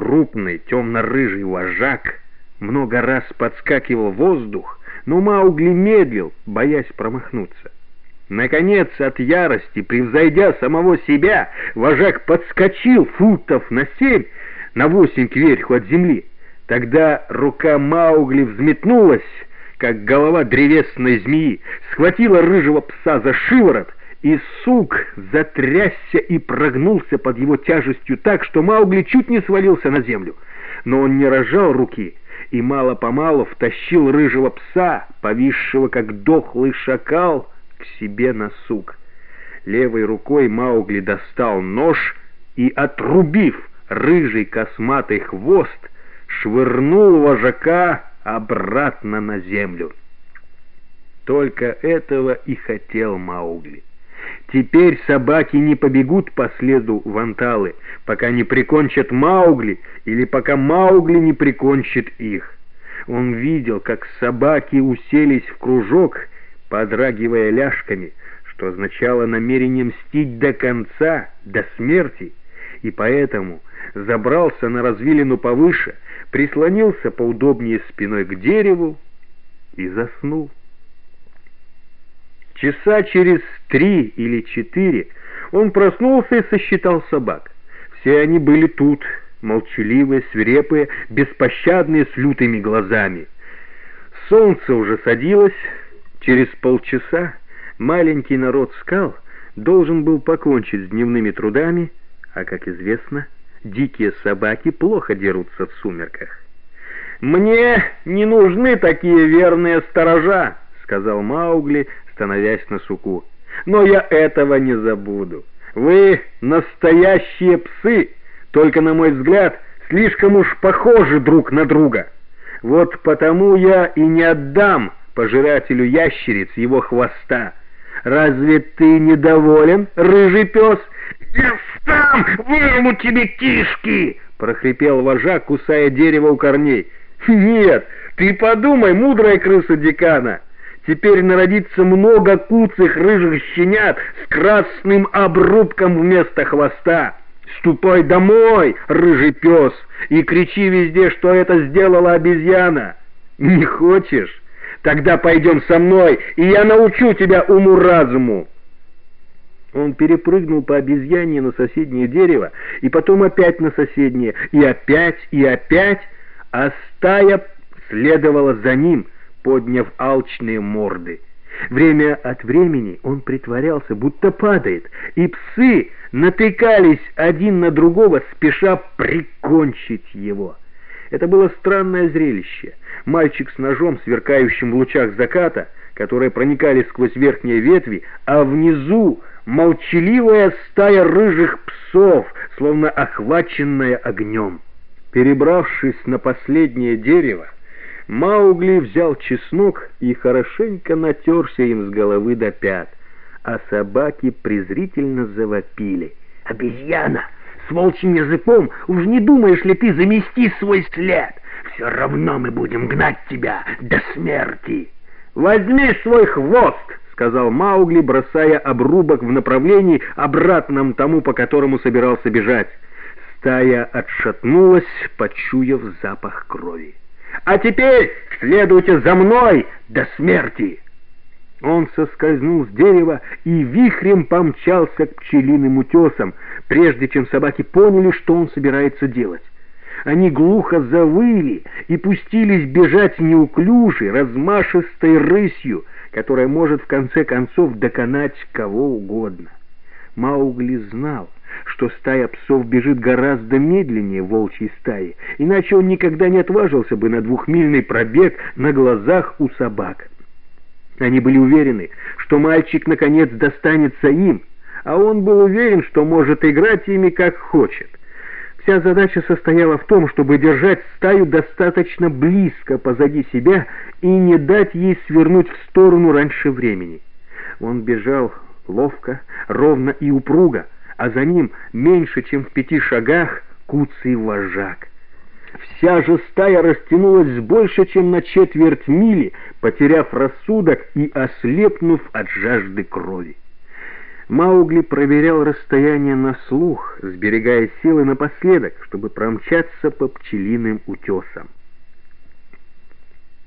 Крупный, темно-рыжий вожак много раз подскакивал в воздух, но Маугли медлил, боясь промахнуться. Наконец, от ярости, превзойдя самого себя, вожак подскочил футов на семь, на восемь кверху от земли. Тогда рука Маугли взметнулась, как голова древесной змеи, схватила рыжего пса за шиворот, и сук затрясся и прогнулся под его тяжестью так, что Маугли чуть не свалился на землю. Но он не разжал руки и мало-помалу втащил рыжего пса, повисшего как дохлый шакал, к себе на сук. Левой рукой Маугли достал нож и, отрубив рыжий косматый хвост, швырнул вожака обратно на землю. Только этого и хотел Маугли. Теперь собаки не побегут по следу Ванталы, пока не прикончат Маугли или пока Маугли не прикончит их. Он видел, как собаки уселись в кружок, подрагивая ляжками, что означало намерение мстить до конца, до смерти, и поэтому забрался на развилину повыше, прислонился поудобнее спиной к дереву и заснул. Часа через три или четыре он проснулся и сосчитал собак. Все они были тут, молчаливые, свирепые, беспощадные, с лютыми глазами. Солнце уже садилось. Через полчаса маленький народ скал должен был покончить с дневными трудами, а, как известно, дикие собаки плохо дерутся в сумерках. «Мне не нужны такие верные сторожа», — сказал Маугли, становясь на суку. «Но я этого не забуду. Вы настоящие псы, только, на мой взгляд, слишком уж похожи друг на друга. Вот потому я и не отдам пожирателю ящериц его хвоста. Разве ты недоволен, рыжий пес?» «Я сам вырву тебе кишки!» — прохрипел вожак, кусая дерево у корней. «Нет, ты подумай, мудрая крыса декана!» Теперь народится много куцых рыжих щенят с красным обрубком вместо хвоста. Ступай домой, рыжий пес, и кричи везде, что это сделала обезьяна. Не хочешь? Тогда пойдем со мной, и я научу тебя уму-разуму. Он перепрыгнул по обезьяне на соседнее дерево, и потом опять на соседнее, и опять, и опять, а стая следовала за ним — подняв алчные морды. Время от времени он притворялся, будто падает, и псы натыкались один на другого, спеша прикончить его. Это было странное зрелище. Мальчик с ножом, сверкающим в лучах заката, которые проникали сквозь верхние ветви, а внизу молчаливая стая рыжих псов, словно охваченная огнем. Перебравшись на последнее дерево, Маугли взял чеснок и хорошенько натерся им с головы до пят, а собаки презрительно завопили. «Обезьяна! С волчьим языком уж не думаешь ли ты замести свой след? Все равно мы будем гнать тебя до смерти!» «Возьми свой хвост!» — сказал Маугли, бросая обрубок в направлении, обратном тому, по которому собирался бежать. Стая отшатнулась, почуяв запах крови. А теперь следуйте за мной до смерти!» Он соскользнул с дерева и вихрем помчался к пчелиным утесам, прежде чем собаки поняли, что он собирается делать. Они глухо завыли и пустились бежать неуклюжей, размашистой рысью, которая может в конце концов доконать кого угодно. Маугли знал, что стая псов бежит гораздо медленнее волчьей стаи, иначе он никогда не отважился бы на двухмильный пробег на глазах у собак. Они были уверены, что мальчик наконец достанется им, а он был уверен, что может играть ими как хочет. Вся задача состояла в том, чтобы держать стаю достаточно близко позади себя и не дать ей свернуть в сторону раньше времени. Он бежал ловко, ровно и упруго, а за ним меньше, чем в пяти шагах, куцый вожак. Вся же стая растянулась больше, чем на четверть мили, потеряв рассудок и ослепнув от жажды крови. Маугли проверял расстояние на слух, сберегая силы напоследок, чтобы промчаться по пчелиным утесам.